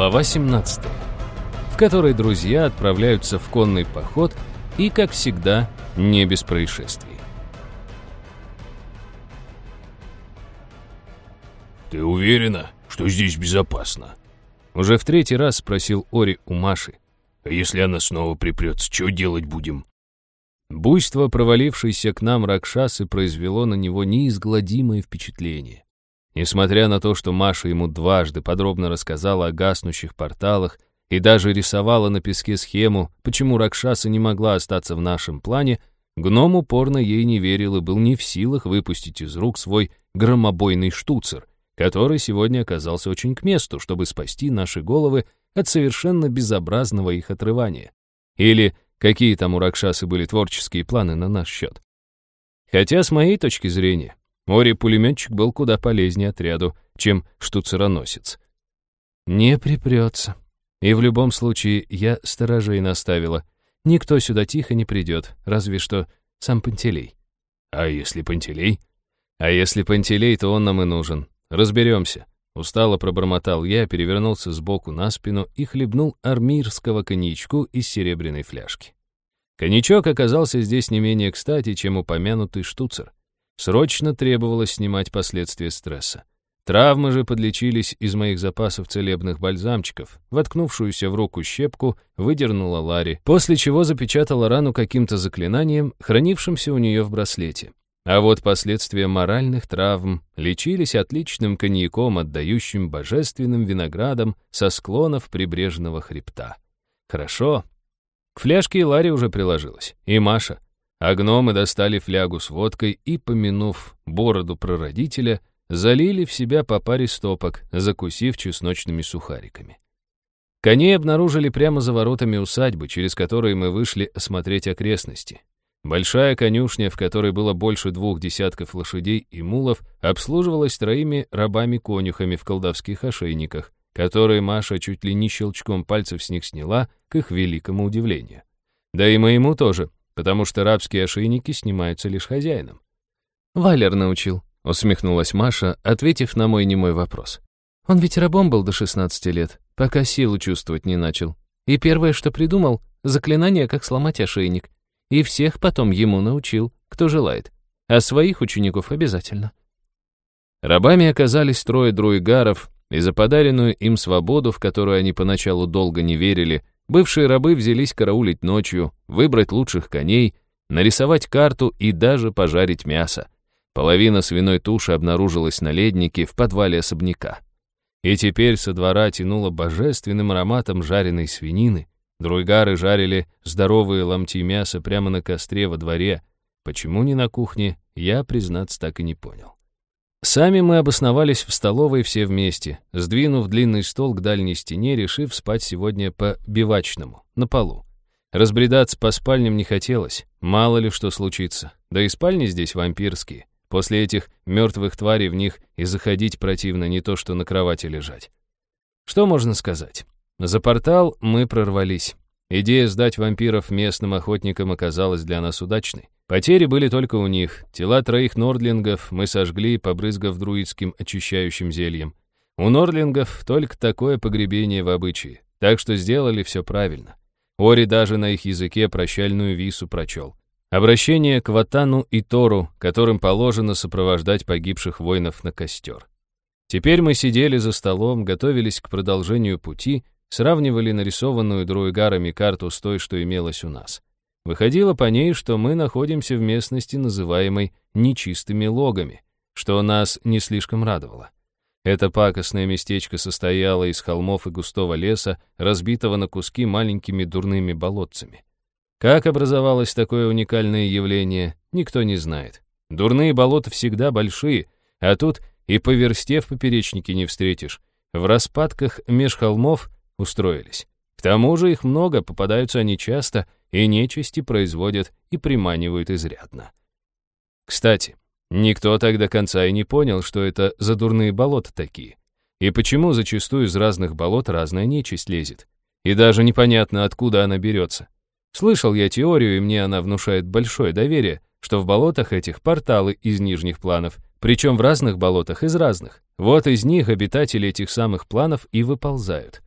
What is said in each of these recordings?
Глава 17, в которой друзья отправляются в конный поход и, как всегда, не без происшествий. «Ты уверена, что здесь безопасно?» Уже в третий раз спросил Ори у Маши. «А если она снова припрется, что делать будем?» Буйство, провалившееся к нам Ракшасы, произвело на него неизгладимое впечатление. Несмотря на то, что Маша ему дважды подробно рассказала о гаснущих порталах и даже рисовала на песке схему, почему Ракшаса не могла остаться в нашем плане, гном упорно ей не верил и был не в силах выпустить из рук свой громобойный штуцер, который сегодня оказался очень к месту, чтобы спасти наши головы от совершенно безобразного их отрывания. Или какие там у Ракшасы были творческие планы на наш счет. Хотя, с моей точки зрения, Ори-пулеметчик был куда полезнее отряду, чем штуцероносец. Не припрется. И в любом случае я сторожей наставила. Никто сюда тихо не придет, разве что сам Пантелей. А если Пантелей? А если Пантелей, то он нам и нужен. Разберемся. Устало пробормотал я, перевернулся сбоку на спину и хлебнул армирского коньячку из серебряной фляжки. Коньячок оказался здесь не менее кстати, чем упомянутый штуцер. Срочно требовалось снимать последствия стресса. Травмы же подлечились из моих запасов целебных бальзамчиков. Воткнувшуюся в руку щепку выдернула Ларри, после чего запечатала рану каким-то заклинанием, хранившимся у нее в браслете. А вот последствия моральных травм лечились отличным коньяком, отдающим божественным виноградом со склонов прибрежного хребта. Хорошо. К фляжке Ларри уже приложилась. И Маша — а гномы достали флягу с водкой и, помянув бороду прародителя, залили в себя по паре стопок, закусив чесночными сухариками. Коней обнаружили прямо за воротами усадьбы, через которые мы вышли осмотреть окрестности. Большая конюшня, в которой было больше двух десятков лошадей и мулов, обслуживалась троими рабами-конюхами в колдовских ошейниках, которые Маша чуть ли не щелчком пальцев с них сняла, к их великому удивлению. Да и моему тоже, потому что рабские ошейники снимаются лишь хозяином. «Валер научил», — усмехнулась Маша, ответив на мой немой вопрос. «Он ведь рабом был до 16 лет, пока силу чувствовать не начал. И первое, что придумал, заклинание, как сломать ошейник. И всех потом ему научил, кто желает. А своих учеников обязательно». Рабами оказались трое друигаров, и за подаренную им свободу, в которую они поначалу долго не верили, Бывшие рабы взялись караулить ночью, выбрать лучших коней, нарисовать карту и даже пожарить мясо. Половина свиной туши обнаружилась на леднике в подвале особняка. И теперь со двора тянуло божественным ароматом жареной свинины. Друйгары жарили здоровые ломти мяса прямо на костре во дворе. Почему не на кухне, я, признаться, так и не понял. Сами мы обосновались в столовой все вместе, сдвинув длинный стол к дальней стене, решив спать сегодня по-бивачному, на полу. Разбредаться по спальням не хотелось, мало ли что случится. Да и спальни здесь вампирские. После этих мертвых тварей в них и заходить противно, не то что на кровати лежать. Что можно сказать? За портал мы прорвались. Идея сдать вампиров местным охотникам оказалась для нас удачной. Потери были только у них. Тела троих нордлингов мы сожгли, побрызгав друидским очищающим зельем. У нордлингов только такое погребение в обычае, так что сделали все правильно. Ори даже на их языке прощальную вису прочел. Обращение к Ватану и Тору, которым положено сопровождать погибших воинов на костер. Теперь мы сидели за столом, готовились к продолжению пути, сравнивали нарисованную друигарами карту с той, что имелась у нас. Выходило по ней, что мы находимся в местности, называемой нечистыми логами, что нас не слишком радовало. Это пакостное местечко состояло из холмов и густого леса, разбитого на куски маленькими дурными болотцами. Как образовалось такое уникальное явление, никто не знает. Дурные болота всегда большие, а тут и по версте в поперечнике не встретишь. В распадках меж холмов устроились. К тому же их много, попадаются они часто, и нечисти производят и приманивают изрядно. Кстати, никто так до конца и не понял, что это за дурные болота такие. И почему зачастую из разных болот разная нечисть лезет. И даже непонятно, откуда она берется. Слышал я теорию, и мне она внушает большое доверие, что в болотах этих порталы из нижних планов, причем в разных болотах из разных. Вот из них обитатели этих самых планов и выползают.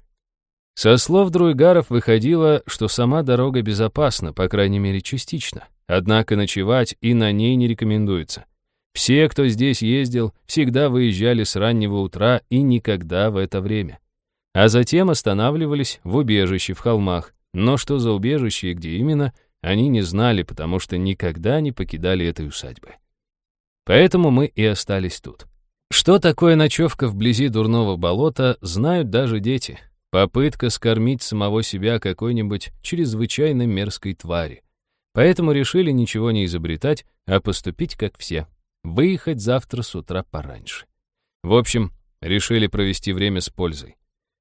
Со слов друйгаров выходило, что сама дорога безопасна, по крайней мере частично. Однако ночевать и на ней не рекомендуется. Все, кто здесь ездил, всегда выезжали с раннего утра и никогда в это время. А затем останавливались в убежище в холмах. Но что за убежище и где именно, они не знали, потому что никогда не покидали этой усадьбы. Поэтому мы и остались тут. Что такое ночевка вблизи дурного болота, знают даже дети. Попытка скормить самого себя какой-нибудь чрезвычайно мерзкой твари. Поэтому решили ничего не изобретать, а поступить как все. Выехать завтра с утра пораньше. В общем, решили провести время с пользой.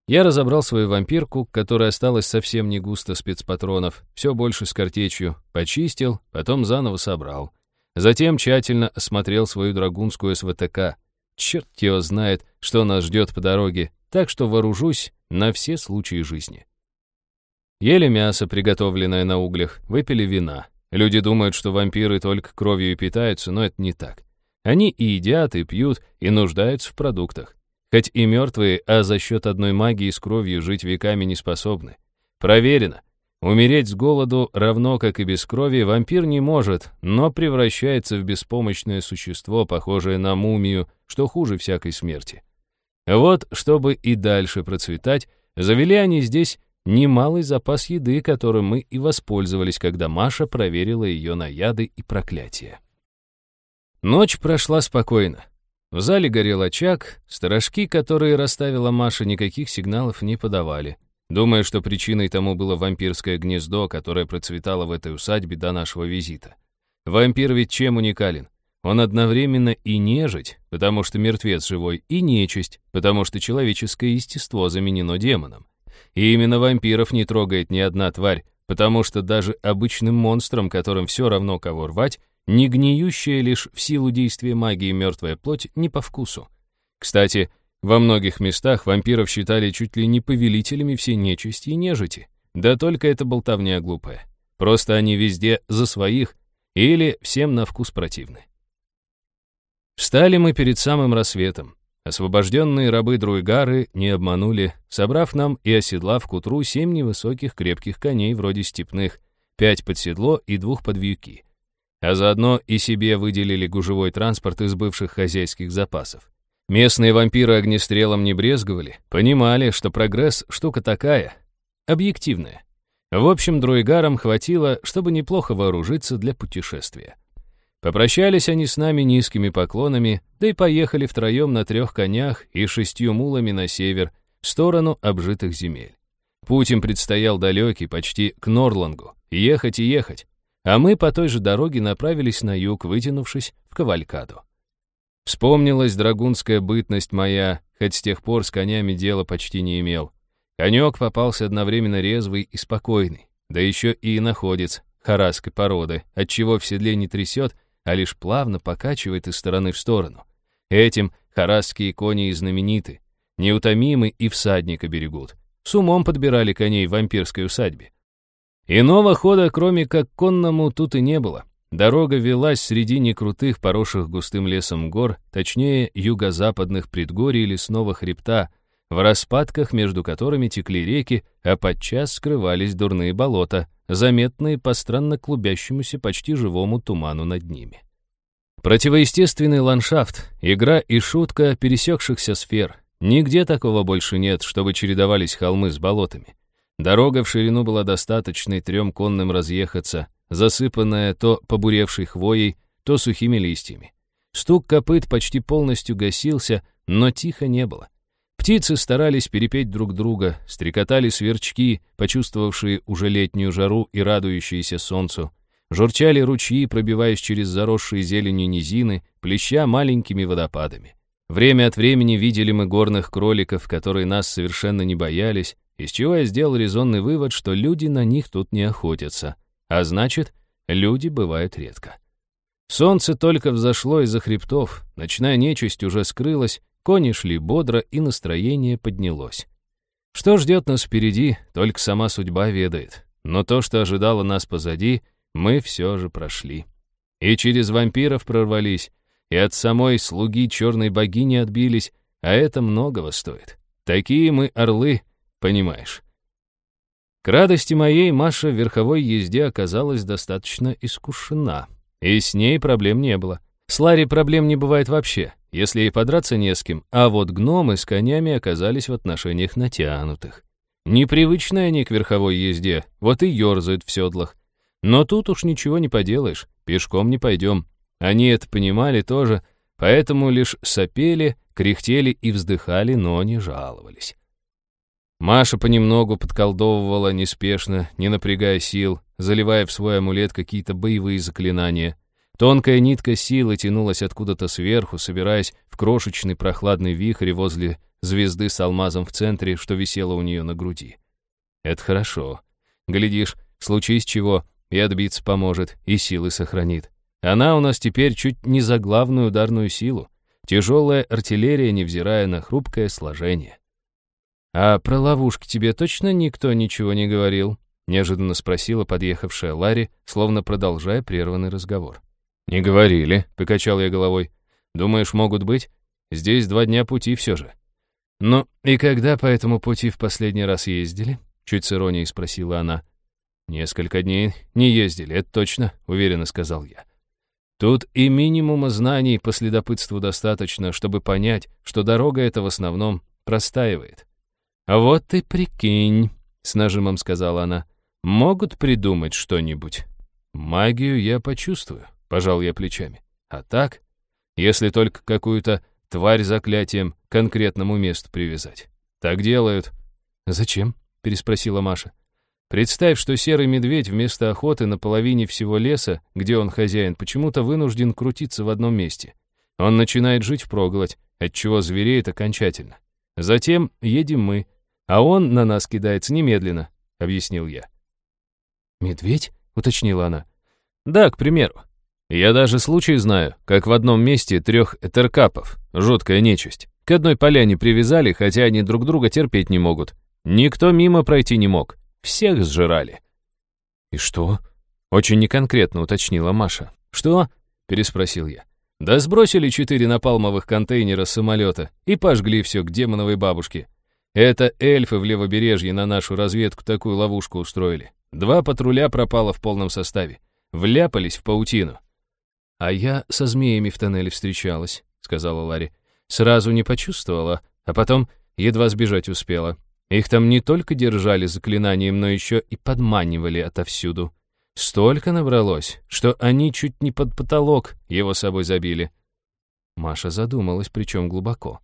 Я разобрал свою вампирку, которая осталась совсем не густо спецпатронов, все больше с картечью, почистил, потом заново собрал. Затем тщательно осмотрел свою драгунскую СВТК. Черт его знает, что нас ждет по дороге, так что вооружусь на все случаи жизни. Ели мясо, приготовленное на углях, выпили вина. Люди думают, что вампиры только кровью и питаются, но это не так. Они и едят, и пьют, и нуждаются в продуктах. Хоть и мертвые, а за счет одной магии с кровью жить веками не способны. Проверено. Умереть с голоду, равно как и без крови, вампир не может, но превращается в беспомощное существо, похожее на мумию, что хуже всякой смерти. Вот, чтобы и дальше процветать, завели они здесь немалый запас еды, которым мы и воспользовались, когда Маша проверила ее на яды и проклятия. Ночь прошла спокойно. В зале горел очаг, сторожки, которые расставила Маша, никаких сигналов не подавали. Думая, что причиной тому было вампирское гнездо, которое процветало в этой усадьбе до нашего визита. Вампир ведь чем уникален? Он одновременно и нежить, потому что мертвец живой, и нечисть, потому что человеческое естество заменено демоном. И именно вампиров не трогает ни одна тварь, потому что даже обычным монстрам, которым все равно кого рвать, не гниющая лишь в силу действия магии мертвая плоть не по вкусу. Кстати, во многих местах вампиров считали чуть ли не повелителями всей нечисти и нежити. Да только это болтовня глупая. Просто они везде за своих или всем на вкус противны. Встали мы перед самым рассветом. Освобожденные рабы Друйгары не обманули, собрав нам и оседлав к утру семь невысоких крепких коней вроде степных, пять под седло и двух под вьюки а заодно и себе выделили гужевой транспорт из бывших хозяйских запасов. Местные вампиры огнестрелом не брезговали, понимали, что прогресс — штука такая, объективная. В общем, друигарам хватило, чтобы неплохо вооружиться для путешествия. Попрощались они с нами низкими поклонами, да и поехали втроем на трех конях и шестью мулами на север, в сторону обжитых земель. Путь им предстоял далекий, почти к Норлангу. Ехать и ехать а мы по той же дороге направились на юг, вытянувшись в Кавалькаду. Вспомнилась драгунская бытность моя, хоть с тех пор с конями дела почти не имел. Конек попался одновременно резвый и спокойный, да еще и находец харасской породы, отчего в седле не трясет, а лишь плавно покачивает из стороны в сторону. Этим харасские кони и знамениты, неутомимы и всадника берегут. С умом подбирали коней в вампирской усадьбе. Иного хода, кроме как конному, тут и не было. Дорога велась среди некрутых, поросших густым лесом гор, точнее, юго-западных предгорий лесного хребта, в распадках, между которыми текли реки, а подчас скрывались дурные болота, заметные по странно клубящемуся почти живому туману над ними. Противоестественный ландшафт, игра и шутка пересекшихся сфер. Нигде такого больше нет, чтобы чередовались холмы с болотами. Дорога в ширину была достаточной трем конным разъехаться, засыпанная то побуревшей хвоей, то сухими листьями. Стук копыт почти полностью гасился, но тихо не было. Птицы старались перепеть друг друга, стрекотали сверчки, почувствовавшие уже летнюю жару и радующиеся солнцу. Журчали ручьи, пробиваясь через заросшие зеленью низины, плеща маленькими водопадами. Время от времени видели мы горных кроликов, которые нас совершенно не боялись, из чего я сделал резонный вывод, что люди на них тут не охотятся, а значит, люди бывают редко. Солнце только взошло из-за хребтов, ночная нечисть уже скрылась, кони шли бодро, и настроение поднялось. Что ждет нас впереди, только сама судьба ведает. Но то, что ожидало нас позади, мы все же прошли. И через вампиров прорвались, и от самой слуги черной богини отбились, а это многого стоит. Такие мы орлы, Понимаешь. К радости моей Маша в верховой езде оказалась достаточно искушена, и с ней проблем не было. С Ларри проблем не бывает вообще, если ей подраться не с кем, а вот гномы с конями оказались в отношениях натянутых. Непривычные они к верховой езде, вот и ерзают в седлах. Но тут уж ничего не поделаешь, пешком не пойдем. Они это понимали тоже, поэтому лишь сопели, кряхтели и вздыхали, но не жаловались. Маша понемногу подколдовывала неспешно, не напрягая сил, заливая в свой амулет какие-то боевые заклинания. Тонкая нитка силы тянулась откуда-то сверху, собираясь в крошечный прохладный вихрь возле звезды с алмазом в центре, что висело у нее на груди. Это хорошо. Глядишь, случись чего, и отбиться поможет, и силы сохранит. Она у нас теперь чуть не за главную ударную силу. Тяжелая артиллерия, невзирая на хрупкое сложение. «А про ловушки тебе точно никто ничего не говорил?» — неожиданно спросила подъехавшая Ларри, словно продолжая прерванный разговор. «Не говорили», — покачал я головой. «Думаешь, могут быть? Здесь два дня пути все же». «Ну, и когда по этому пути в последний раз ездили?» — чуть с иронией спросила она. «Несколько дней не ездили, это точно», — уверенно сказал я. Тут и минимума знаний по следопытству достаточно, чтобы понять, что дорога эта в основном простаивает. «А вот ты прикинь», — с нажимом сказала она, — «могут придумать что-нибудь». «Магию я почувствую», — пожал я плечами. «А так, если только какую-то тварь заклятием к конкретному месту привязать. Так делают». «Зачем?» — переспросила Маша. Представь, что серый медведь вместо охоты на половине всего леса, где он хозяин, почему-то вынужден крутиться в одном месте. Он начинает жить впроголодь, отчего звереет окончательно. Затем едем мы, а он на нас кидается немедленно, объяснил я. «Медведь?» — уточнила она. «Да, к примеру. Я даже случай знаю, как в одном месте трех этеркапов, жуткая нечисть, к одной поляне привязали, хотя они друг друга терпеть не могут. Никто мимо пройти не мог. Всех сжирали». «И что?» — очень неконкретно уточнила Маша. «Что?» — переспросил я. «Да сбросили четыре напалмовых контейнера с самолета и пожгли все к демоновой бабушке. Это эльфы в левобережье на нашу разведку такую ловушку устроили. Два патруля пропало в полном составе. Вляпались в паутину». «А я со змеями в тоннеле встречалась», — сказала Ларри. «Сразу не почувствовала, а потом едва сбежать успела. Их там не только держали заклинанием, но еще и подманивали отовсюду. Столько набралось, что они чуть не под потолок его собой забили. Маша задумалась, причем глубоко.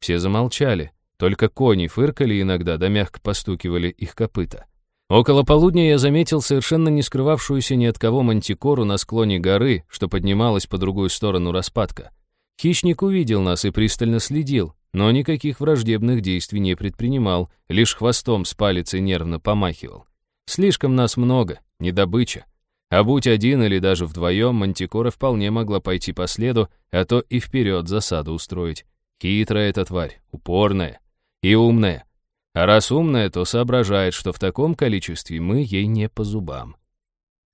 Все замолчали, только кони фыркали иногда, да мягко постукивали их копыта. Около полудня я заметил совершенно не скрывавшуюся ни от кого мантикору на склоне горы, что поднималась по другую сторону распадка. Хищник увидел нас и пристально следил, но никаких враждебных действий не предпринимал, лишь хвостом с палицей нервно помахивал. Слишком нас много, не добыча. А будь один или даже вдвоем, Мантикора вполне могла пойти по следу, а то и вперед засаду устроить. Хитрая эта тварь, упорная и умная. А раз умная, то соображает, что в таком количестве мы ей не по зубам.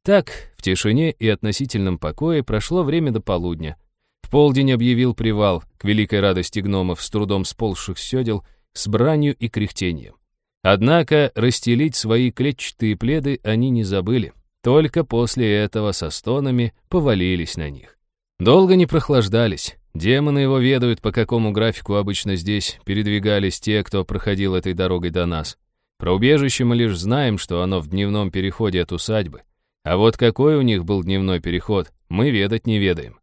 Так, в тишине и относительном покое прошло время до полудня — в полдень объявил привал, к великой радости гномов, с трудом сползших седел, с бранью и кряхтением. Однако расстелить свои клетчатые пледы они не забыли. Только после этого со стонами повалились на них. Долго не прохлаждались. Демоны его ведают, по какому графику обычно здесь передвигались те, кто проходил этой дорогой до нас. Про убежище мы лишь знаем, что оно в дневном переходе от усадьбы. А вот какой у них был дневной переход, мы ведать не ведаем.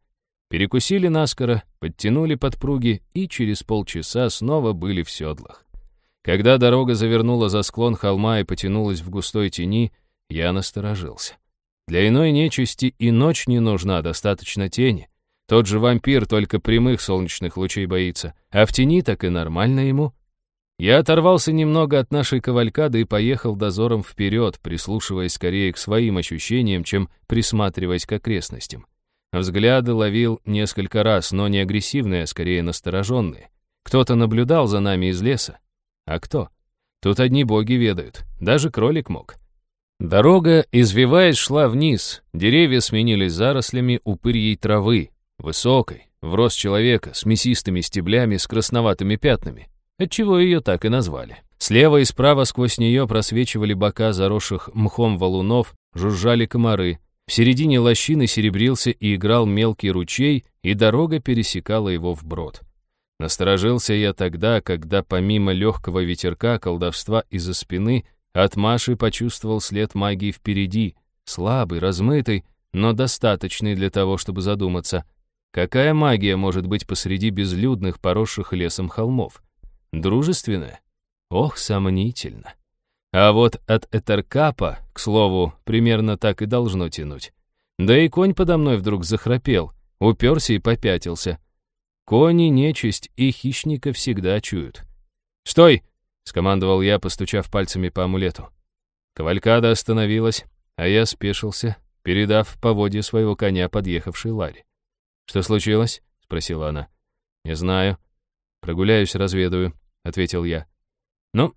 Перекусили наскоро, подтянули подпруги и через полчаса снова были в седлах. Когда дорога завернула за склон холма и потянулась в густой тени, я насторожился. Для иной нечисти и ночь не нужна, достаточно тени. Тот же вампир только прямых солнечных лучей боится, а в тени так и нормально ему. Я оторвался немного от нашей кавалькады и поехал дозором вперед, прислушиваясь скорее к своим ощущениям, чем присматриваясь к окрестностям. Взгляды ловил несколько раз, но не агрессивные, а скорее настороженные. Кто-то наблюдал за нами из леса. А кто? Тут одни боги ведают. Даже кролик мог. Дорога, извиваясь, шла вниз. Деревья сменились зарослями упырьей травы. Высокой, в рост человека, с мясистыми стеблями, с красноватыми пятнами. Отчего ее так и назвали. Слева и справа сквозь нее просвечивали бока заросших мхом валунов, жужжали комары. В середине лощины серебрился и играл мелкий ручей, и дорога пересекала его вброд. Насторожился я тогда, когда помимо легкого ветерка колдовства из-за спины от Маши почувствовал след магии впереди, слабый, размытый, но достаточный для того, чтобы задуматься, какая магия может быть посреди безлюдных, поросших лесом холмов? Дружественная? Ох, сомнительно. А вот от Этеркапа, к слову, примерно так и должно тянуть. Да и конь подо мной вдруг захрапел, уперся и попятился. Кони, нечисть и хищника всегда чуют. «Стой!» — скомандовал я, постучав пальцами по амулету. Кавалькада остановилась, а я спешился, передав поводье своего коня подъехавшей Ларе. «Что случилось?» — спросила она. «Не знаю. Прогуляюсь, разведаю», — ответил я. «Ну,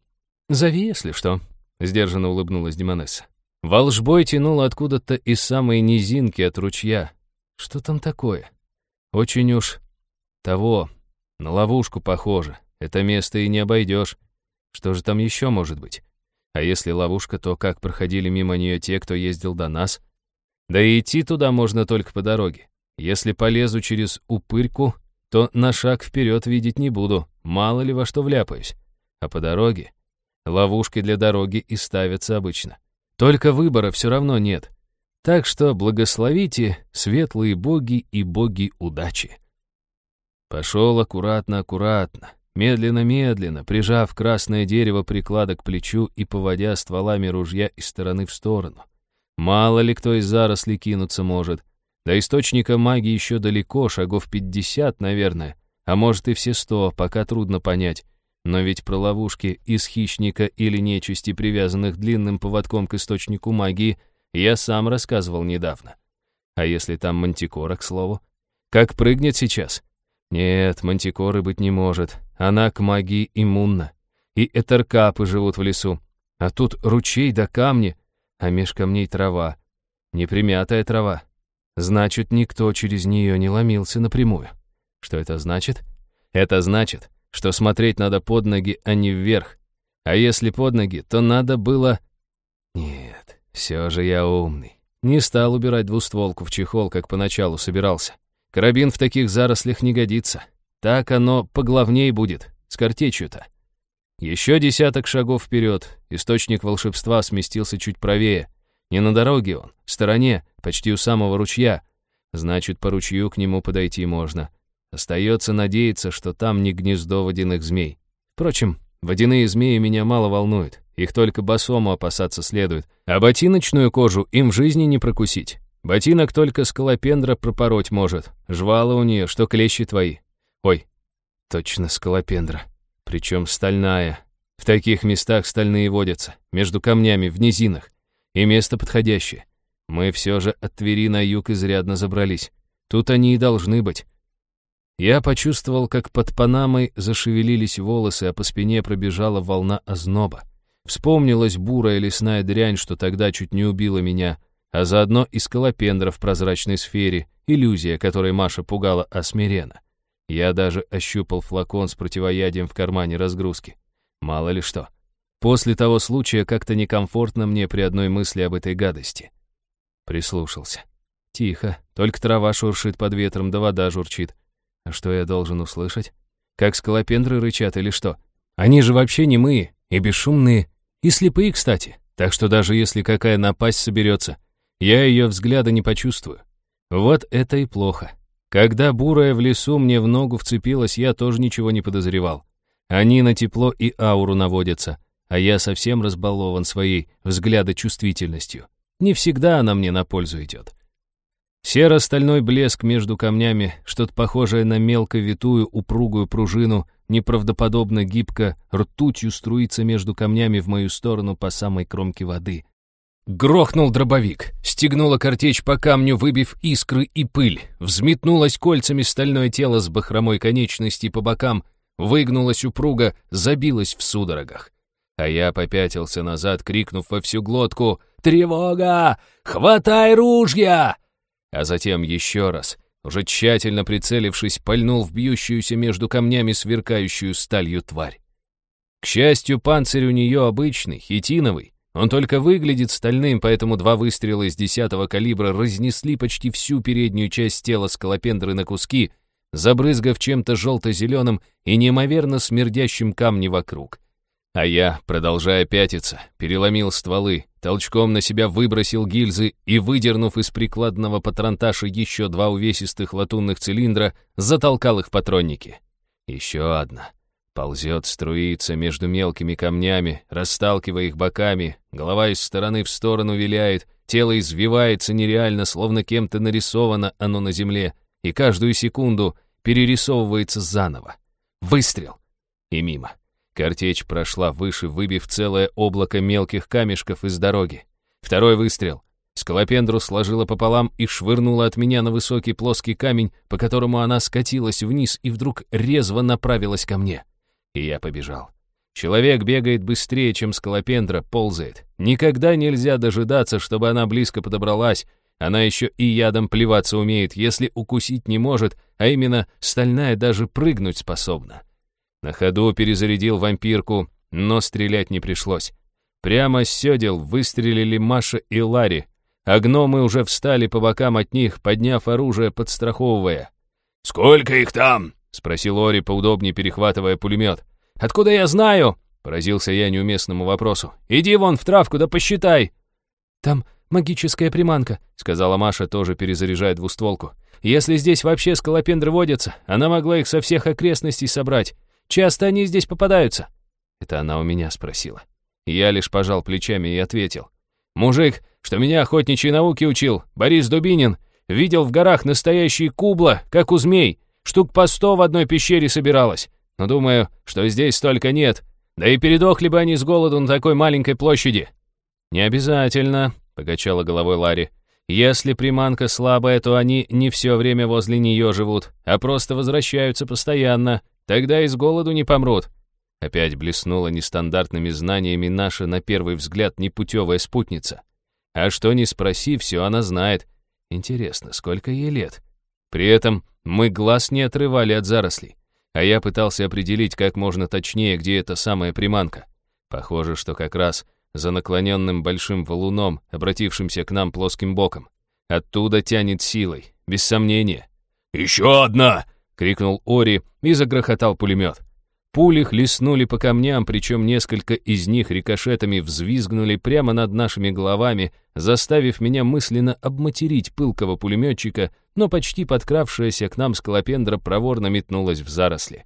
зови, если что», — сдержанно улыбнулась Демонесса. Волжбой тянуло откуда-то из самой низинки от ручья. Что там такое? Очень уж того, на ловушку похоже. Это место и не обойдешь. Что же там еще может быть? А если ловушка, то как проходили мимо нее те, кто ездил до нас? Да и идти туда можно только по дороге. Если полезу через упырьку, то на шаг вперед видеть не буду, мало ли во что вляпаюсь. А по дороге? Ловушки для дороги и ставятся обычно. Только выбора все равно нет. Так что благословите светлые боги и боги удачи. Пошел аккуратно-аккуратно, медленно-медленно, прижав красное дерево приклада к плечу и поводя стволами ружья из стороны в сторону. Мало ли кто из зарослей кинуться может. До источника магии еще далеко, шагов пятьдесят, наверное, а может и все сто, пока трудно понять. Но ведь про ловушки из хищника или нечисти, привязанных длинным поводком к источнику магии, я сам рассказывал недавно. А если там мантикора, к слову? Как прыгнет сейчас? Нет, мантикоры быть не может. Она к магии иммунна. И этеркапы живут в лесу. А тут ручей да камни, а меж камней трава. Непримятая трава. Значит, никто через нее не ломился напрямую. Что это значит? Это значит, что смотреть надо под ноги, а не вверх. А если под ноги, то надо было... Нет, все же я умный. Не стал убирать двустволку в чехол, как поначалу собирался. Карабин в таких зарослях не годится. Так оно поглавней будет, с картечью-то. Еще десяток шагов вперед, источник волшебства сместился чуть правее. Не на дороге он, в стороне, почти у самого ручья. Значит, по ручью к нему подойти можно. Остается надеяться, что там не гнездо водяных змей. Впрочем, водяные змеи меня мало волнуют. Их только босому опасаться следует. А ботиночную кожу им в жизни не прокусить. Ботинок только скалопендра пропороть может. Жвала у нее, что клещи твои. Ой, точно скалопендра. Причем стальная. В таких местах стальные водятся. Между камнями, в низинах. И место подходящее. Мы все же от Твери на юг изрядно забрались. Тут они и должны быть. Я почувствовал, как под панамой зашевелились волосы, а по спине пробежала волна озноба. Вспомнилась бурая лесная дрянь, что тогда чуть не убила меня, а заодно и скалопендра в прозрачной сфере, иллюзия, которой Маша пугала Асмирена. Я даже ощупал флакон с противоядием в кармане разгрузки. Мало ли что. После того случая как-то некомфортно мне при одной мысли об этой гадости. Прислушался. Тихо, только трава шуршит под ветром, да вода журчит. А что я должен услышать? Как скалопендры рычат или что? Они же вообще немые и бесшумные, и слепые, кстати. Так что даже если какая напасть соберется, я ее взгляда не почувствую. Вот это и плохо. Когда бурая в лесу мне в ногу вцепилась, я тоже ничего не подозревал. Они на тепло и ауру наводятся, а я совсем разбалован своей взглядочувствительностью. Не всегда она мне на пользу идет. Серо-стальной блеск между камнями, что-то похожее на мелко витую упругую пружину, неправдоподобно гибко ртутью струится между камнями в мою сторону по самой кромке воды. Грохнул дробовик, стегнула картечь по камню, выбив искры и пыль, взметнулось кольцами стальное тело с бахромой конечности по бокам, выгнулась упруга, забилась в судорогах. А я попятился назад, крикнув во всю глотку «Тревога! Хватай ружья!» А затем еще раз, уже тщательно прицелившись, пальнул в бьющуюся между камнями сверкающую сталью тварь. К счастью, панцирь у нее обычный, хитиновый. Он только выглядит стальным, поэтому два выстрела из десятого калибра разнесли почти всю переднюю часть тела скалопендры на куски, забрызгав чем-то желто-зеленым и неимоверно смердящим камни вокруг. А я, продолжая пятиться, переломил стволы, толчком на себя выбросил гильзы и, выдернув из прикладного патронташа еще два увесистых латунных цилиндра, затолкал их в патронники. Еще одна. Ползет, струится между мелкими камнями, расталкивая их боками, голова из стороны в сторону виляет, тело извивается нереально, словно кем-то нарисовано оно на земле, и каждую секунду перерисовывается заново. Выстрел! И мимо. Картечь прошла выше, выбив целое облако мелких камешков из дороги. Второй выстрел. Скалопендру сложила пополам и швырнула от меня на высокий плоский камень, по которому она скатилась вниз и вдруг резво направилась ко мне. И я побежал. Человек бегает быстрее, чем скалопендра, ползает. Никогда нельзя дожидаться, чтобы она близко подобралась. Она еще и ядом плеваться умеет, если укусить не может, а именно стальная даже прыгнуть способна. На ходу перезарядил вампирку, но стрелять не пришлось. Прямо с сёдел выстрелили Маша и Ларри, а гномы уже встали по бокам от них, подняв оружие, подстраховывая. «Сколько их там?» — спросил Ори, поудобнее перехватывая пулемет. «Откуда я знаю?» — поразился я неуместному вопросу. «Иди вон в травку, да посчитай!» «Там магическая приманка», — сказала Маша, тоже перезаряжая двустволку. «Если здесь вообще скалопендры водятся, она могла их со всех окрестностей собрать. Часто они здесь попадаются?» Это она у меня спросила. Я лишь пожал плечами и ответил. «Мужик, что меня охотничьей науки учил, Борис Дубинин, видел в горах настоящие кубла, как у змей. Штук по сто в одной пещере собиралось. Но думаю, что здесь столько нет. Да и передохли бы они с голоду на такой маленькой площади». «Не обязательно», — покачала головой Ларри. «Если приманка слабая, то они не все время возле нее живут, а просто возвращаются постоянно, Тогда и с голоду не помрут. Опять блеснула нестандартными знаниями наша, на первый взгляд, непутевая спутница. А что не спроси, все она знает. Интересно, сколько ей лет? При этом мы глаз не отрывали от зарослей, а я пытался определить как можно точнее, где эта самая приманка. Похоже, что как раз за наклоненным большим валуном, обратившимся к нам плоским боком. Оттуда тянет силой, без сомнения. «Еще одна!» Крикнул Ори и загрохотал пулемет. Пули хлестнули по камням, причем несколько из них рикошетами взвизгнули прямо над нашими головами, заставив меня мысленно обматерить пылкого пулеметчика, но почти подкравшаяся к нам скалопендра проворно метнулась в заросли.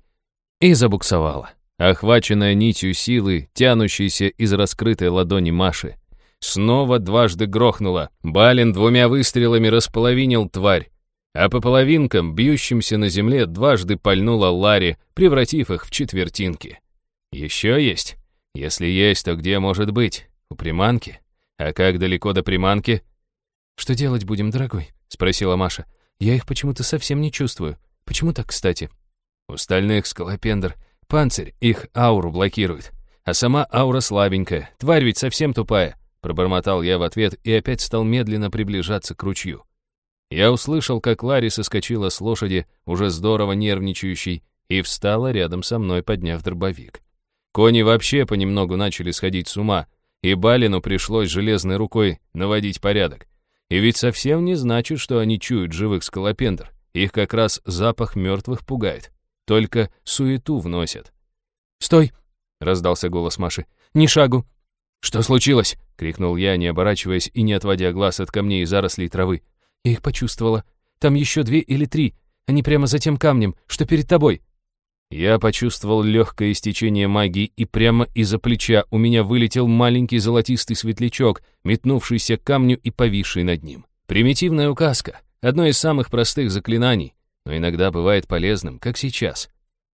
И забуксовала, охваченная нитью силы, тянущейся из раскрытой ладони Маши. Снова дважды грохнула. Балин двумя выстрелами располовинил тварь, а по половинкам, бьющимся на земле, дважды пальнула Ларри, превратив их в четвертинки. Еще есть? Если есть, то где может быть? У приманки? А как далеко до приманки? «Что делать будем, дорогой?» — спросила Маша. «Я их почему-то совсем не чувствую. Почему так, кстати?» «У стальных скалопендр панцирь их ауру блокирует. А сама аура слабенькая, тварь ведь совсем тупая», — пробормотал я в ответ и опять стал медленно приближаться к ручью. Я услышал, как Ларри соскочила с лошади, уже здорово нервничающей, и встала рядом со мной, подняв дробовик. Кони вообще понемногу начали сходить с ума, и Балину пришлось железной рукой наводить порядок. И ведь совсем не значит, что они чуют живых скалопендр. Их как раз запах мертвых пугает. Только суету вносят. «Стой!» — раздался голос Маши. «Ни шагу!» «Что случилось?» — крикнул я, не оборачиваясь и не отводя глаз от камней и зарослей травы. Я их почувствовала. Там еще две или три. Они прямо за тем камнем, что перед тобой. Я почувствовал легкое истечение магии, и прямо из-за плеча у меня вылетел маленький золотистый светлячок, метнувшийся к камню и повисший над ним. Примитивная указка, одно из самых простых заклинаний, но иногда бывает полезным, как сейчас.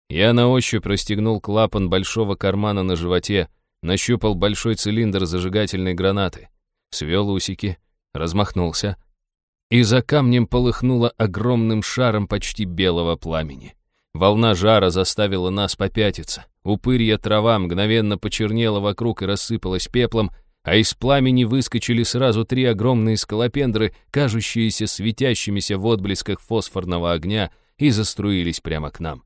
Я на ощупь расстегнул клапан большого кармана на животе, нащупал большой цилиндр зажигательной гранаты, свел усики, размахнулся — и за камнем полыхнуло огромным шаром почти белого пламени. Волна жара заставила нас попятиться. Упырья трава мгновенно почернела вокруг и рассыпалась пеплом, а из пламени выскочили сразу три огромные скалопендры, кажущиеся светящимися в отблесках фосфорного огня, и заструились прямо к нам.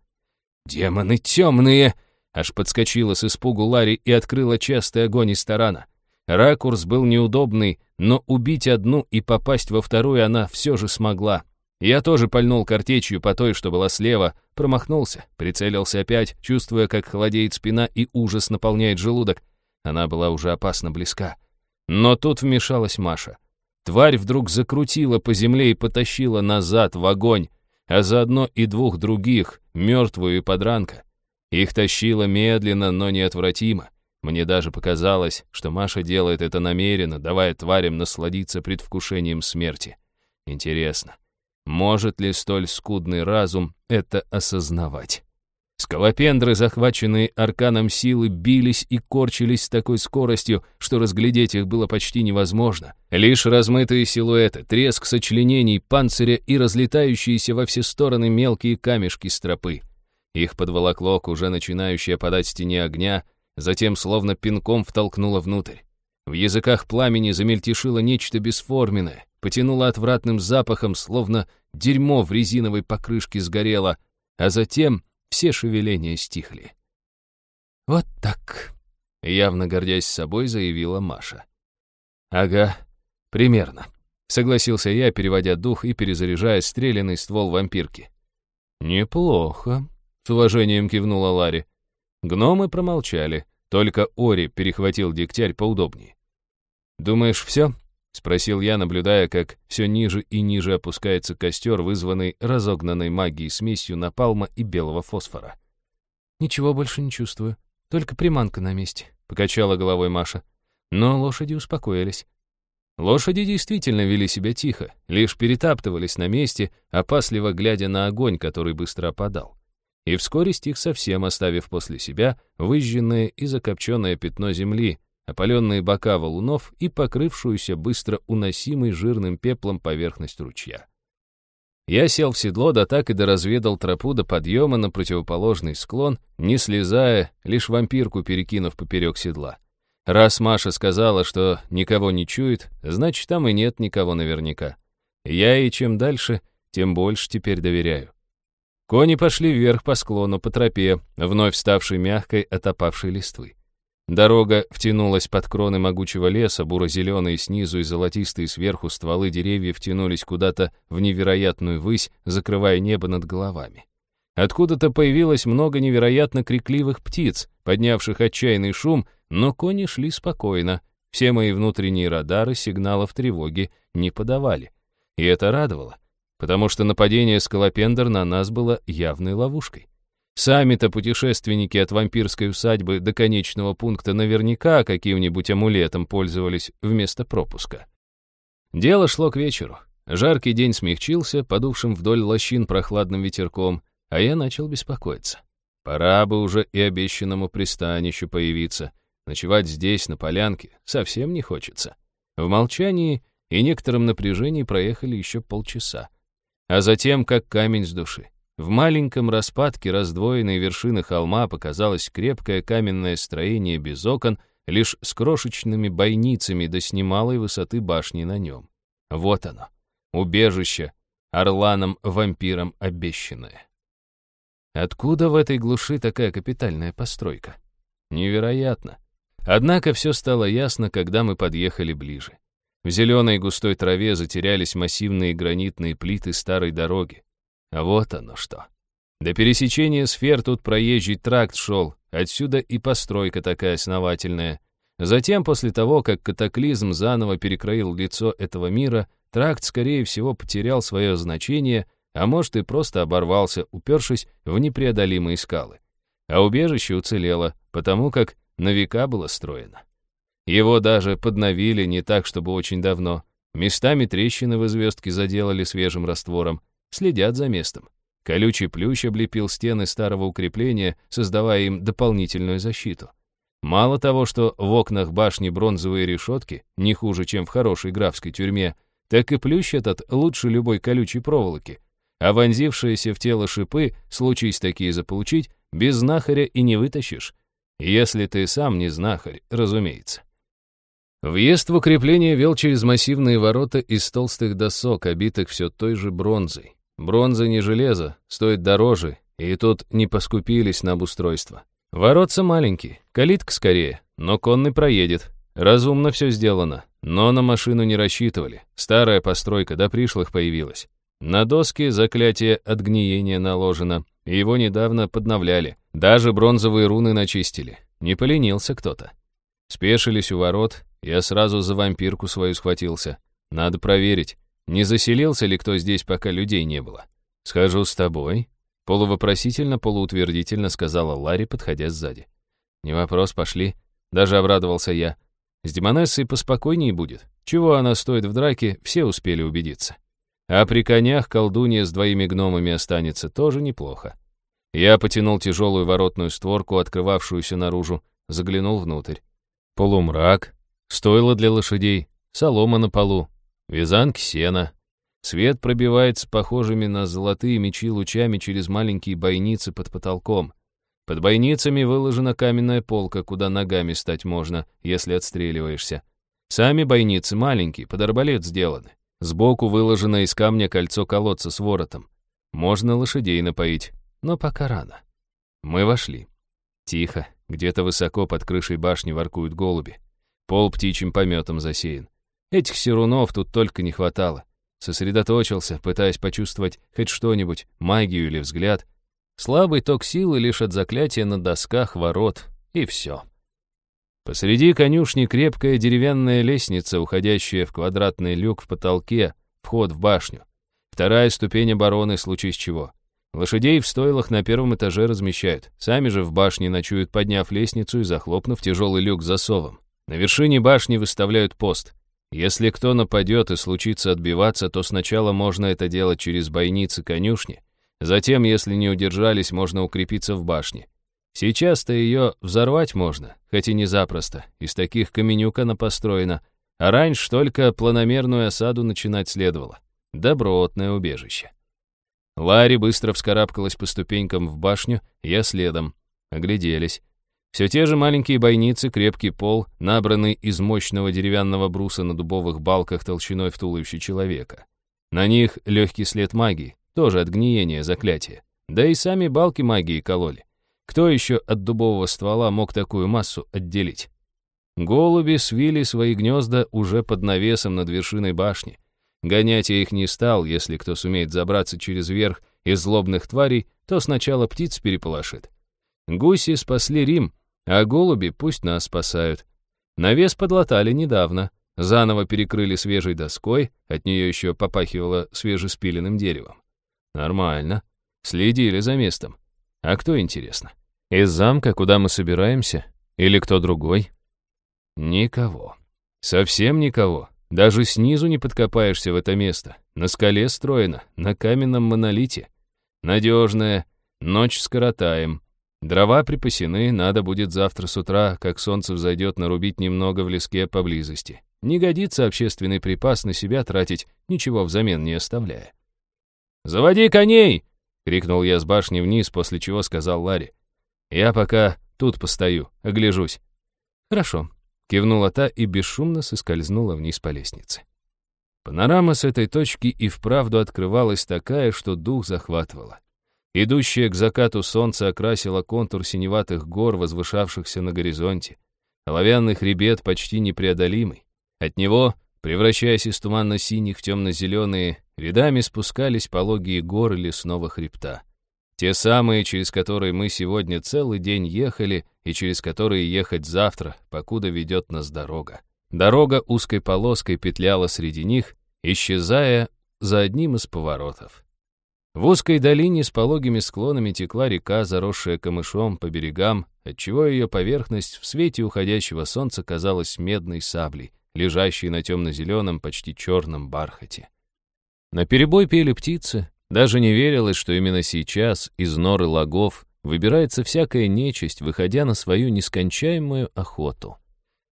«Демоны темные! Аж подскочила с испугу Ларри и открыла частый огонь из тарана. Ракурс был неудобный, но убить одну и попасть во вторую она все же смогла. Я тоже пальнул картечью по той, что была слева, промахнулся, прицелился опять, чувствуя, как холодеет спина и ужас наполняет желудок. Она была уже опасно близка. Но тут вмешалась Маша. Тварь вдруг закрутила по земле и потащила назад в огонь, а заодно и двух других, мертвую и подранка. Их тащило медленно, но неотвратимо. Мне даже показалось, что Маша делает это намеренно, давая тварям насладиться предвкушением смерти. Интересно, может ли столь скудный разум это осознавать? Скалопендры, захваченные арканом силы, бились и корчились с такой скоростью, что разглядеть их было почти невозможно. Лишь размытые силуэты, треск сочленений, панциря и разлетающиеся во все стороны мелкие камешки стропы. Их подволокло к уже начинающей опадать стене огня, затем словно пинком втолкнуло внутрь. В языках пламени замельтешило нечто бесформенное, потянуло отвратным запахом, словно дерьмо в резиновой покрышке сгорело, а затем все шевеления стихли. «Вот так», — явно гордясь собой, заявила Маша. «Ага, примерно», — согласился я, переводя дух и перезаряжая стрелянный ствол вампирки. «Неплохо», — с уважением кивнула Ларри. Гномы промолчали, только Ори перехватил дегтярь поудобнее. «Думаешь, все?» — спросил я, наблюдая, как все ниже и ниже опускается костер, вызванный разогнанной магией смесью напалма и белого фосфора. «Ничего больше не чувствую, только приманка на месте», — покачала головой Маша. Но лошади успокоились. Лошади действительно вели себя тихо, лишь перетаптывались на месте, опасливо глядя на огонь, который быстро опадал и вскоре стих совсем, оставив после себя выжженное и закопченное пятно земли, опаленные бока валунов и покрывшуюся быстро уносимой жирным пеплом поверхность ручья. Я сел в седло, да так и доразведал тропу до подъема на противоположный склон, не слезая, лишь вампирку перекинув поперек седла. Раз Маша сказала, что никого не чует, значит, там и нет никого наверняка. Я и чем дальше, тем больше теперь доверяю. Кони пошли вверх по склону, по тропе, вновь ставшей мягкой от опавшей листвы. Дорога втянулась под кроны могучего леса, буро-зеленые снизу и золотистые сверху стволы деревьев тянулись куда-то в невероятную высь, закрывая небо над головами. Откуда-то появилось много невероятно крикливых птиц, поднявших отчаянный шум, но кони шли спокойно. Все мои внутренние радары сигналов тревоги не подавали. И это радовало потому что нападение Скалопендр на нас было явной ловушкой. Сами-то путешественники от вампирской усадьбы до конечного пункта наверняка каким-нибудь амулетом пользовались вместо пропуска. Дело шло к вечеру. Жаркий день смягчился, подувшим вдоль лощин прохладным ветерком, а я начал беспокоиться. Пора бы уже и обещанному пристанищу появиться. Ночевать здесь, на полянке, совсем не хочется. В молчании и некотором напряжении проехали еще полчаса а затем как камень с души. В маленьком распадке раздвоенной вершины холма показалось крепкое каменное строение без окон, лишь с крошечными бойницами до снималой высоты башни на нем. Вот оно, убежище, орланом-вампиром обещанное. Откуда в этой глуши такая капитальная постройка? Невероятно. Однако все стало ясно, когда мы подъехали ближе. В зеленой густой траве затерялись массивные гранитные плиты старой дороги. А вот оно что. До пересечения сфер тут проезжий тракт шел, отсюда и постройка такая основательная. Затем, после того, как катаклизм заново перекроил лицо этого мира, тракт, скорее всего, потерял свое значение, а может и просто оборвался, упершись в непреодолимые скалы. А убежище уцелело, потому как на века было строено. Его даже подновили не так, чтобы очень давно. Местами трещины в звездке заделали свежим раствором. Следят за местом. Колючий плющ облепил стены старого укрепления, создавая им дополнительную защиту. Мало того, что в окнах башни бронзовые решетки, не хуже, чем в хорошей графской тюрьме, так и плющ этот лучше любой колючей проволоки. А вонзившиеся в тело шипы, случись такие заполучить, без знахаря и не вытащишь. Если ты сам не знахарь, разумеется. Въезд в укрепление вел через массивные ворота из толстых досок, обитых все той же бронзой. Бронза не железо, стоит дороже, и тут не поскупились на обустройство. Воротца маленькие, калитка скорее, но конный проедет. Разумно все сделано, но на машину не рассчитывали. Старая постройка до пришлых появилась. На доске заклятие от гниения наложено, и его недавно подновляли. Даже бронзовые руны начистили. Не поленился кто-то. Спешились у ворот, я сразу за вампирку свою схватился. Надо проверить, не заселился ли кто здесь, пока людей не было. Схожу с тобой, полувопросительно, полуутвердительно сказала Ларри, подходя сзади. Не вопрос, пошли. Даже обрадовался я. С Демонессой поспокойнее будет. Чего она стоит в драке, все успели убедиться. А при конях колдунья с двоими гномами останется тоже неплохо. Я потянул тяжелую воротную створку, открывавшуюся наружу, заглянул внутрь. Полумрак, стойло для лошадей, солома на полу, вязанки сена. Свет пробивается похожими на золотые мечи лучами через маленькие бойницы под потолком. Под бойницами выложена каменная полка, куда ногами стать можно, если отстреливаешься. Сами бойницы маленькие, под арбалет сделаны. Сбоку выложено из камня кольцо колодца с воротом. Можно лошадей напоить, но пока рано. Мы вошли. Тихо, где-то высоко под крышей башни воркуют голуби. Пол птичьим пометом засеян. Этих серунов тут только не хватало. Сосредоточился, пытаясь почувствовать хоть что-нибудь, магию или взгляд. Слабый ток силы лишь от заклятия на досках ворот, и все. Посреди конюшни крепкая деревянная лестница, уходящая в квадратный люк в потолке, вход в башню. Вторая ступень обороны, случись чего. Лошадей в стойлах на первом этаже размещают. Сами же в башне ночуют, подняв лестницу и захлопнув тяжелый люк засовом. На вершине башни выставляют пост. Если кто нападет и случится отбиваться, то сначала можно это делать через бойницы конюшни. Затем, если не удержались, можно укрепиться в башне. Сейчас-то ее взорвать можно, хоть и не запросто. Из таких каменюк она построена. А раньше только планомерную осаду начинать следовало. Добротное убежище. Ларри быстро вскарабкалась по ступенькам в башню, я следом. Огляделись. Все те же маленькие бойницы, крепкий пол, набранный из мощного деревянного бруса на дубовых балках толщиной в туловище человека. На них легкий след магии, тоже от гниения заклятия. Да и сами балки магии кололи. Кто еще от дубового ствола мог такую массу отделить? Голуби свили свои гнезда уже под навесом над вершиной башни. Гонять я их не стал, если кто сумеет забраться через верх из злобных тварей, то сначала птиц переполошит. Гуси спасли Рим, а голуби пусть нас спасают. Навес подлатали недавно, заново перекрыли свежей доской, от нее еще попахивало свежеспиленным деревом. Нормально. Следили за местом. А кто, интересно? Из замка, куда мы собираемся? Или кто другой? Никого. Совсем никого. Даже снизу не подкопаешься в это место. На скале строено, на каменном монолите. Надежное, ночь скоротаем. Дрова припасены, надо будет завтра с утра, как солнце взойдет, нарубить немного в леске поблизости. Не годится общественный припас на себя тратить, ничего взамен не оставляя. «Заводи коней!» — крикнул я с башни вниз, после чего сказал Ларе. «Я пока тут постою, огляжусь». «Хорошо», Кивнула та и бесшумно соскользнула вниз по лестнице. Панорама с этой точки и вправду открывалась такая, что дух захватывала. Идущее к закату солнце окрасило контур синеватых гор, возвышавшихся на горизонте. Оловянный хребет почти непреодолимый. От него, превращаясь из туманно-синих в темно-зеленые, рядами спускались пологие горы лесного хребта. Те самые, через которые мы сегодня целый день ехали и через которые ехать завтра, покуда ведет нас дорога. Дорога узкой полоской петляла среди них, исчезая за одним из поворотов. В узкой долине с пологими склонами текла река, заросшая камышом по берегам, отчего ее поверхность в свете уходящего солнца казалась медной саблей, лежащей на темно-зеленом, почти черном бархате. На перебой пели птицы, даже не верилось, что именно сейчас из норы лагов выбирается всякая нечисть, выходя на свою нескончаемую охоту.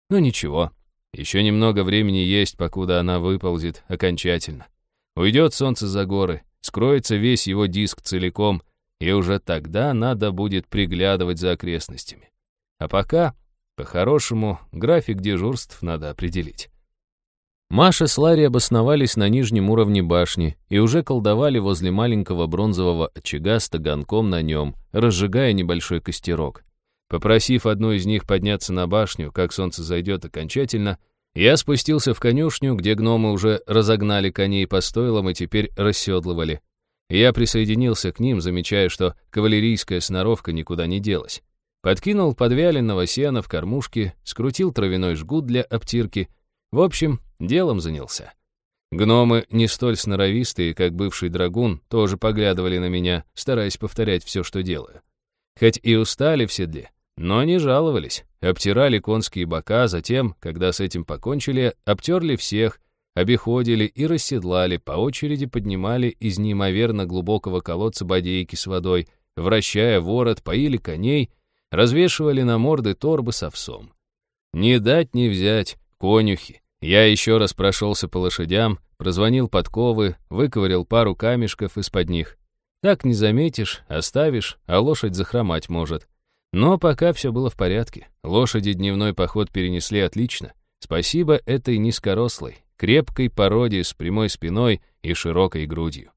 Но ничего, еще немного времени есть, покуда она выползет окончательно. Уйдет солнце за горы, скроется весь его диск целиком, и уже тогда надо будет приглядывать за окрестностями. А пока, по-хорошему, график дежурств надо определить. Маша с Ларри обосновались на нижнем уровне башни и уже колдовали возле маленького бронзового очага с таганком на нем, разжигая небольшой костерок. Попросив одну из них подняться на башню, как солнце зайдет окончательно, я спустился в конюшню, где гномы уже разогнали коней по стойлам и теперь расседлывали. Я присоединился к ним, замечая, что кавалерийская сноровка никуда не делась. Подкинул подвяленного сена в кормушке, скрутил травяной жгут для обтирки. В общем, делом занялся. Гномы, не столь сноровистые, как бывший драгун, тоже поглядывали на меня, стараясь повторять все, что делаю. Хоть и устали в седле, но не жаловались, обтирали конские бока, затем, когда с этим покончили, обтерли всех, обиходили и расседлали, по очереди поднимали из неимоверно глубокого колодца бодейки с водой, вращая ворот, поили коней, развешивали на морды торбы с овсом. Не дать не взять, конюхи. Я еще раз прошелся по лошадям, прозвонил подковы, выковырял пару камешков из-под них. Так не заметишь, оставишь, а лошадь захромать может. Но пока все было в порядке. Лошади дневной поход перенесли отлично. Спасибо этой низкорослой, крепкой породе с прямой спиной и широкой грудью.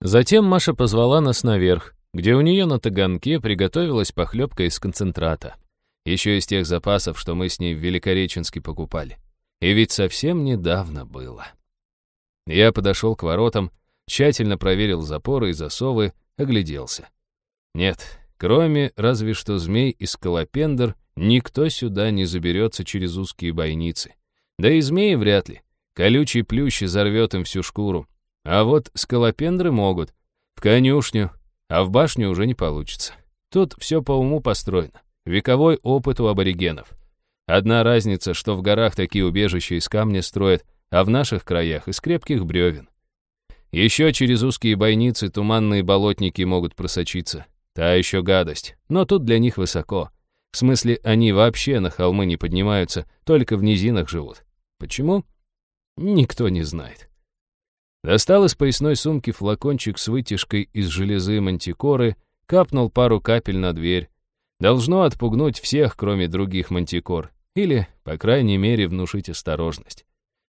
Затем Маша позвала нас наверх, где у нее на таганке приготовилась похлебка из концентрата. Еще из тех запасов, что мы с ней в Великореченске покупали. И ведь совсем недавно было. Я подошел к воротам, тщательно проверил запоры и засовы, огляделся. Нет, Кроме разве что змей и скалопендр, никто сюда не заберется через узкие бойницы. Да и змеи вряд ли. Колючий плющ зарвет им всю шкуру. А вот скалопендры могут. В конюшню, а в башню уже не получится. Тут все по уму построено. Вековой опыт у аборигенов. Одна разница, что в горах такие убежища из камня строят, а в наших краях из крепких бревен. Еще через узкие бойницы туманные болотники могут просочиться. Та еще гадость, но тут для них высоко. В смысле, они вообще на холмы не поднимаются, только в низинах живут. Почему? Никто не знает. Достал из поясной сумки флакончик с вытяжкой из железы мантикоры, капнул пару капель на дверь. Должно отпугнуть всех, кроме других мантикор. Или, по крайней мере, внушить осторожность.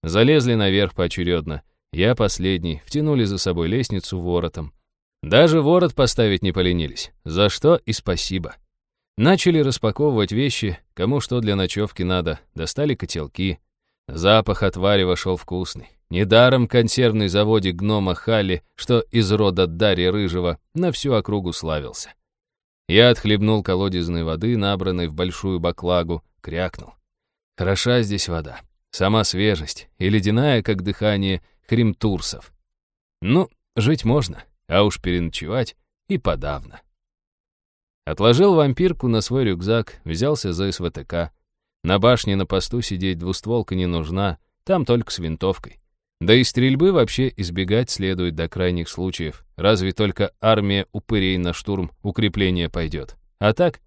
Залезли наверх поочередно. Я последний, втянули за собой лестницу воротом. Даже ворот поставить не поленились, за что и спасибо. Начали распаковывать вещи, кому что для ночевки надо, достали котелки. Запах от варева шел вкусный. Недаром консервный заводик гнома Халли, что из рода Дарьи Рыжего, на всю округу славился. Я отхлебнул колодезной воды, набранной в большую баклагу, крякнул. Хороша здесь вода, сама свежесть и ледяная, как дыхание хримтурсов. Ну, жить можно а уж переночевать и подавно. Отложил вампирку на свой рюкзак, взялся за СВТК. На башне на посту сидеть двустволка не нужна, там только с винтовкой. Да и стрельбы вообще избегать следует до крайних случаев, разве только армия упырей на штурм укрепления пойдет. А так,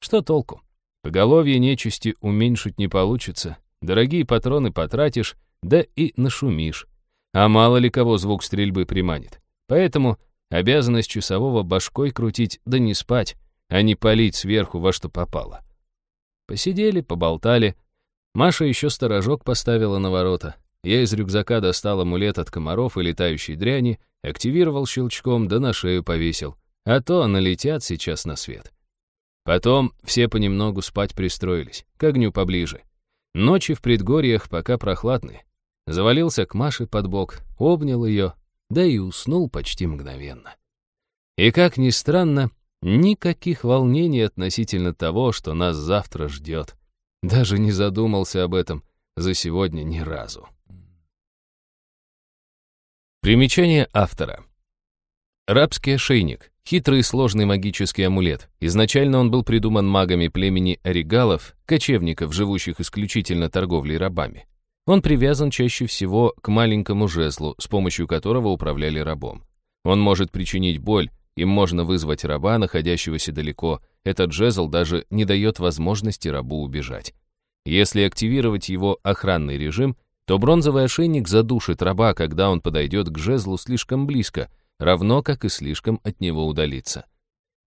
что толку? Поголовье нечисти уменьшить не получится, дорогие патроны потратишь, да и нашумишь. А мало ли кого звук стрельбы приманит. Поэтому обязанность часового башкой крутить да не спать, а не палить сверху во что попало. Посидели, поболтали. Маша еще сторожок поставила на ворота. Я из рюкзака достал амулет от комаров и летающей дряни, активировал щелчком, да на шею повесил. А то налетят сейчас на свет. Потом все понемногу спать пристроились, к огню поближе. Ночи в предгорьях пока прохладные. Завалился к Маше под бок, обнял ее, да и уснул почти мгновенно. И как ни странно, никаких волнений относительно того, что нас завтра ждет. Даже не задумался об этом за сегодня ни разу. Примечание автора. Рабский ошейник — хитрый и сложный магический амулет. Изначально он был придуман магами племени оригалов, кочевников, живущих исключительно торговлей рабами. Он привязан чаще всего к маленькому жезлу, с помощью которого управляли рабом. Он может причинить боль, им можно вызвать раба, находящегося далеко. Этот жезл даже не дает возможности рабу убежать. Если активировать его охранный режим, то бронзовый ошейник задушит раба, когда он подойдет к жезлу слишком близко, равно как и слишком от него удалиться.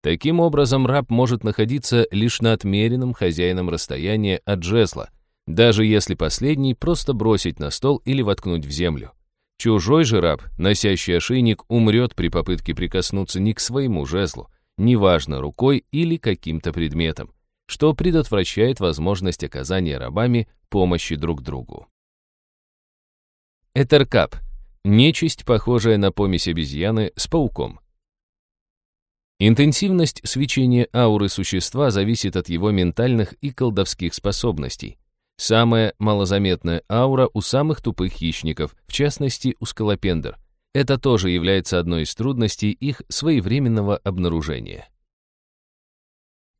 Таким образом, раб может находиться лишь на отмеренном хозяином расстоянии от жезла – даже если последний просто бросить на стол или воткнуть в землю. Чужой же раб, носящий ошейник, умрет при попытке прикоснуться не к своему жезлу, неважно, рукой или каким-то предметом. что предотвращает возможность оказания рабами помощи друг другу. Этеркап – нечисть, похожая на помесь обезьяны с пауком. Интенсивность свечения ауры существа зависит от его ментальных и колдовских способностей. Самая малозаметная аура у самых тупых хищников, в частности у скалопендр. Это тоже является одной из трудностей их своевременного обнаружения.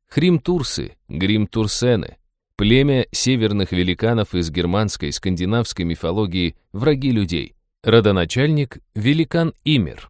Хримтурсы, гримтурсены, племя северных великанов из германской скандинавской мифологии, враги людей. Родоначальник – великан Имер.